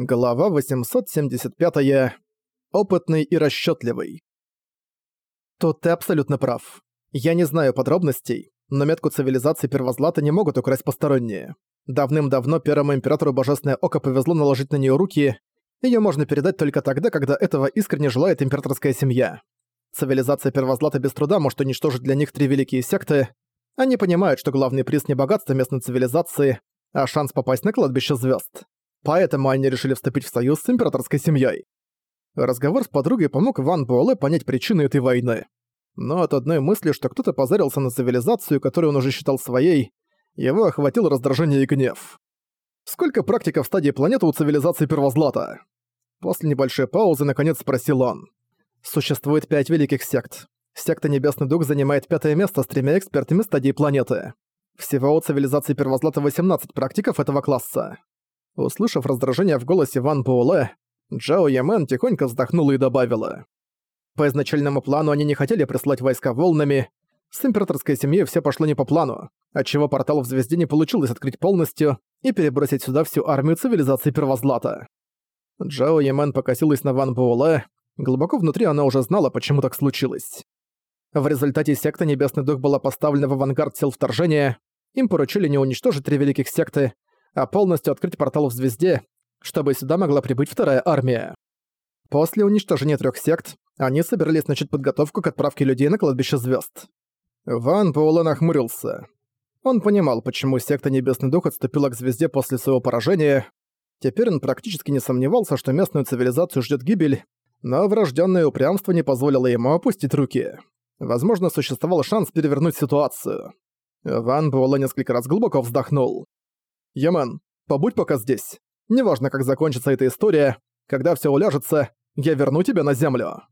Глава 875. -я. Опытный и расчетливый. Тут ты абсолютно прав. Я не знаю подробностей, но метку цивилизации Первозлата не могут украсть посторонние. Давным-давно первому императору Божественное Око повезло наложить на нее руки, ее можно передать только тогда, когда этого искренне желает императорская семья. Цивилизация Первозлата без труда может уничтожить для них три великие секты. Они понимают, что главный приз не богатство местной цивилизации, а шанс попасть на кладбище звезд. Поэтому они решили вступить в союз с императорской семьей. Разговор с подругой помог Ван Буэлэ понять причины этой войны. Но от одной мысли, что кто-то позарился на цивилизацию, которую он уже считал своей, его охватил раздражение и гнев. Сколько практиков стадии планеты у цивилизации Первозлата? После небольшой паузы наконец спросил он. Существует пять великих сект. Секта Небесный Дух занимает пятое место с тремя экспертами стадии планеты. Всего у цивилизации Первозлата 18 практиков этого класса. Услышав раздражение в голосе Ван Буэлэ, Джао Ямен тихонько вздохнула и добавила. По изначальному плану они не хотели прислать войска волнами. С императорской семьей все пошло не по плану, отчего портал в Звезде не получилось открыть полностью и перебросить сюда всю армию цивилизации Первозлата. Джао Ямен покосилась на Ван Буэлэ. Глубоко внутри она уже знала, почему так случилось. В результате секта Небесный Дух была поставлена в авангард сил вторжения, им поручили не уничтожить три великих секты, а полностью открыть портал в Звезде, чтобы сюда могла прибыть вторая армия. После уничтожения трех сект, они собирались начать подготовку к отправке людей на кладбище звезд. Ван Буэлэ нахмурился. Он понимал, почему секта Небесный Дух отступила к звезде после своего поражения. Теперь он практически не сомневался, что местную цивилизацию ждет гибель, но врожденное упрямство не позволило ему опустить руки. Возможно, существовал шанс перевернуть ситуацию. Ван Буэлэ несколько раз глубоко вздохнул. Ямен, побудь пока здесь. Неважно, как закончится эта история, когда все уляжется, я верну тебя на землю».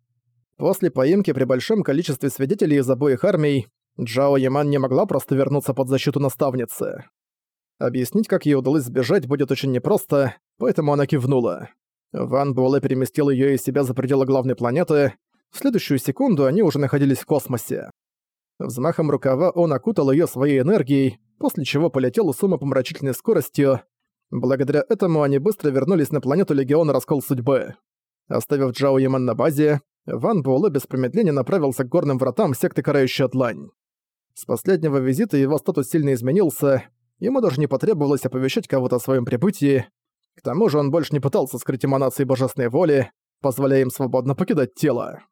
После поимки при большом количестве свидетелей из обоих армий, Джао Яман не могла просто вернуться под защиту наставницы. Объяснить, как ей удалось сбежать, будет очень непросто, поэтому она кивнула. Ван Буэлэ переместил её из себя за пределы главной планеты. В следующую секунду они уже находились в космосе. Взмахом рукава он окутал её своей энергией, после чего полетел с умопомрачительной скоростью. Благодаря этому они быстро вернулись на планету Легиона Раскол Судьбы. Оставив Джао Яман на базе, Ван Буэлэ без промедления направился к горным вратам секты Карающая Длань. С последнего визита его статус сильно изменился, ему даже не потребовалось оповещать кого-то о своем прибытии. К тому же он больше не пытался скрыть эманации божественной воли, позволяя им свободно покидать тело.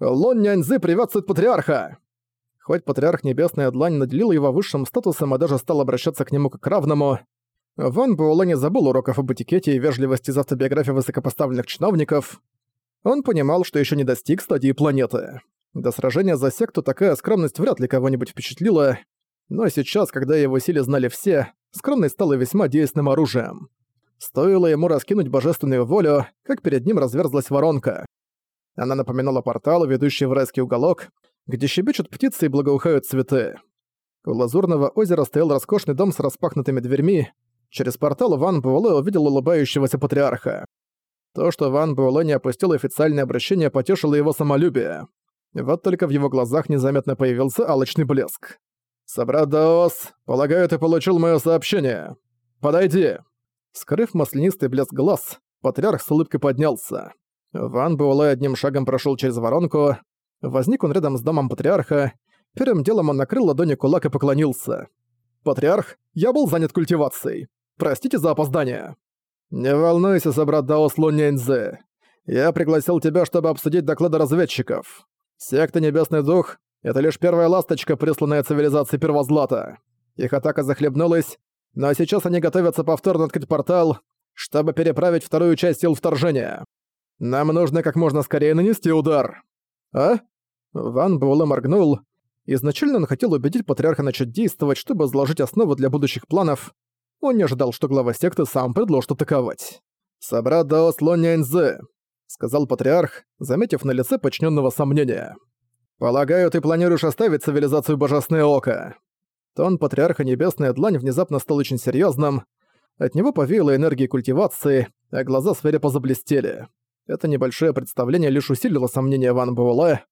«Лун Няньзы приветствует патриарха!» Хоть Патриарх Небесная Длань наделил его высшим статусом и даже стал обращаться к нему как к равному, Ван Буэлэ не забыл уроков об этикете и вежливости из автобиографии высокопоставленных чиновников. Он понимал, что еще не достиг стадии планеты. До сражения за секту такая скромность вряд ли кого-нибудь впечатлила, но сейчас, когда его силе знали все, скромность стала весьма действенным оружием. Стоило ему раскинуть божественную волю, как перед ним разверзлась воронка. Она напоминала портал, ведущий в райский уголок, где щебечут птицы и благоухают цветы. У Лазурного озера стоял роскошный дом с распахнутыми дверьми. Через портал Ван Буэлэ увидел улыбающегося патриарха. То, что Ван Буэлэ не опустил официальное обращение, потешило его самолюбие. Вот только в его глазах незаметно появился алчный блеск. «Собрат полагаю, ты получил моё сообщение. Подойди!» Скрыв маслянистый блеск глаз, патриарх с улыбкой поднялся. Ван Буэлэ одним шагом прошёл через воронку, Возник он рядом с домом патриарха. Первым делом он накрыл ладони кулак и поклонился. «Патриарх, я был занят культивацией. Простите за опоздание». «Не волнуйся, собрат Даос Луняньзе. Я пригласил тебя, чтобы обсудить доклады разведчиков. Секта Небесный Дух — это лишь первая ласточка, присланная цивилизацией Первозлата. Их атака захлебнулась, но сейчас они готовятся повторно открыть портал, чтобы переправить вторую часть сил вторжения. Нам нужно как можно скорее нанести удар. А? Ван Буэлэ моргнул. Изначально он хотел убедить патриарха начать действовать, чтобы заложить основу для будущих планов. Он не ожидал, что глава секты сам предложит атаковать. «Собрат Даос Лоняньзы», — сказал патриарх, заметив на лице подчиненного сомнения. «Полагаю, ты планируешь оставить цивилизацию Божественное Око?» Тон патриарха Небесная Длань внезапно стал очень серьезным. От него повеяло энергией культивации, а глаза свирепо заблестели. Это небольшое представление лишь усилило сомнения Ван Буэлэ.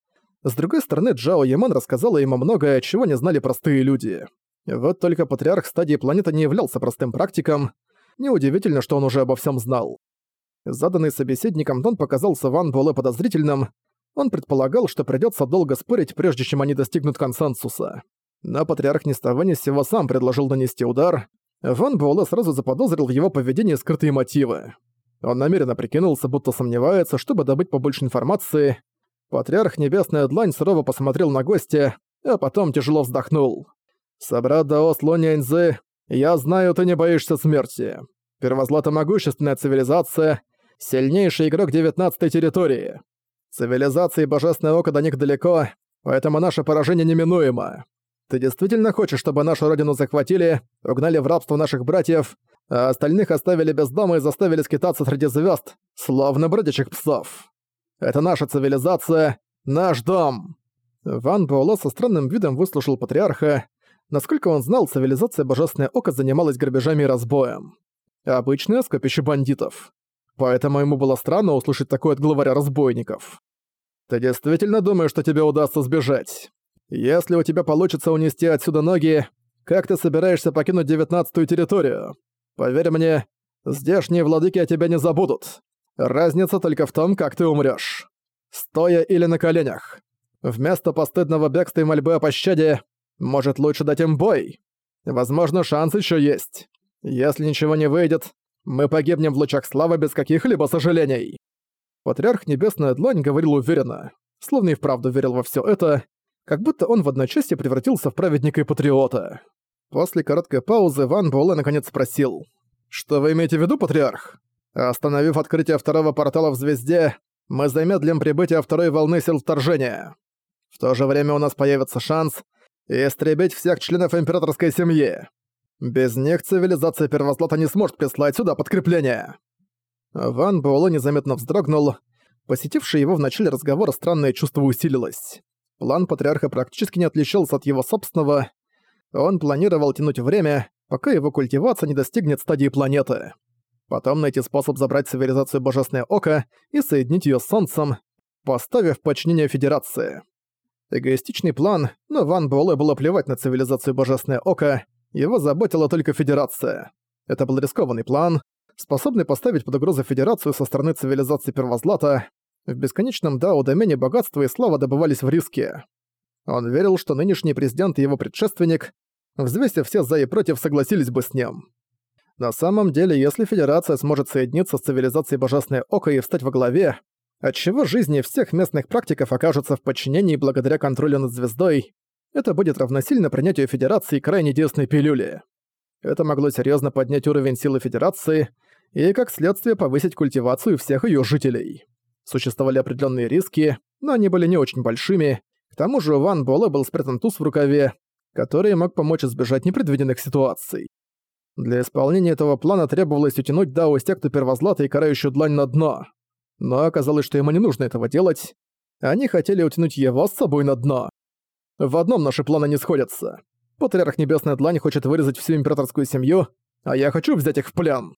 С другой стороны, Джао Яман рассказала ему многое, чего не знали простые люди. Вот только патриарх стадии планеты не являлся простым практиком. Неудивительно, что он уже обо всем знал. Заданный собеседником тон показался Ван Буэлэ подозрительным. Он предполагал, что придётся долго спорить, прежде чем они достигнут консенсуса. Но патриарх ни с того ни с сего сам предложил нанести удар. Ван Буэлэ сразу заподозрил в его поведении скрытые мотивы. Он намеренно прикинулся, будто сомневается, чтобы добыть побольше информации. Патриарх Небесная Длань сурово посмотрел на гостя, а потом тяжело вздохнул. «Собрат Дао Слоняньзы, я знаю, ты не боишься смерти. Первозлата могущественная цивилизация, сильнейший игрок девятнадцатой территории. Цивилизация и Божественное Око до них далеко, поэтому наше поражение неминуемо. Ты действительно хочешь, чтобы нашу родину захватили, угнали в рабство наших братьев, а остальных оставили без дома и заставили скитаться среди звезд, словно бродячих псов? Это наша цивилизация, наш дом!» Ван Буэлло со странным видом выслушал патриарха. Насколько он знал, цивилизация Божественное Око занималась грабежами и разбоем. Обычное скопище бандитов. Поэтому ему было странно услышать такое от главаря разбойников. «Ты действительно думаешь, что тебе удастся сбежать? Если у тебя получится унести отсюда ноги, как ты собираешься покинуть девятнадцатую территорию? Поверь мне, здешние владыки о тебя не забудут. Разница только в том, как ты умрёшь. Стоя или на коленях. Вместо постыдного бегства и мольбы о пощаде, может лучше дать им бой? Возможно, шанс ещё есть. Если ничего не выйдет, мы погибнем в лучах славы без каких-либо сожалений. Патриарх Небесная Длань говорил уверенно, словно и вправду верил во всё это, как будто он в одночасье превратился в праведника и патриота. После короткой паузы Ван Буэлэ наконец спросил. «Что вы имеете в виду, патриарх? Остановив открытие второго портала в Звезде, мы замедлим прибытие второй волны сил вторжения. В то же время у нас появится шанс истребить всех членов императорской семьи. Без них цивилизация Первозлата не сможет прислать сюда подкрепление. Ван Буэлло незаметно вздрогнул. Посетившее его в начале разговора странное чувство усилилось. План Патриарха практически не отличался от его собственного. Он планировал тянуть время, пока его культивация не достигнет стадии планеты. Потом найти способ забрать цивилизацию Божественное Око и соединить ее с Солнцем, поставив подчинение Федерации. Эгоистичный план, но Ван Буэлэ было плевать на цивилизацию Божественное Око, его заботила только Федерация. Это был рискованный план, способный поставить под угрозу Федерацию со стороны цивилизации Первозлата. В бесконечном Дао-домене богатство и слава добывались в риске. Он верил, что нынешний президент и его предшественник, взвесив все за и против, согласились бы с ним. На самом деле, если Федерация сможет соединиться с цивилизацией Божественное Око и встать во главе, отчего жизни всех местных практиков окажутся в подчинении благодаря контролю над звездой, это будет равносильно принятию Федерации крайне действенной пилюли. Это могло серьезно поднять уровень силы Федерации и, как следствие, повысить культивацию всех ее жителей. Существовали определенные риски, но они были не очень большими. К тому же Ван Буэлэ был спрятан туз в рукаве, который мог помочь избежать непредвиденных ситуаций. Для исполнения этого плана требовалось утянуть Дао секту Первозлата и Карающую Длань на дно. Но оказалось, что ему не нужно этого делать. Они хотели утянуть его с собой на дно. В одном наши планы не сходятся. Патриарх Небесная Длань хочет вырезать всю императорскую семью, а я хочу взять их в плен.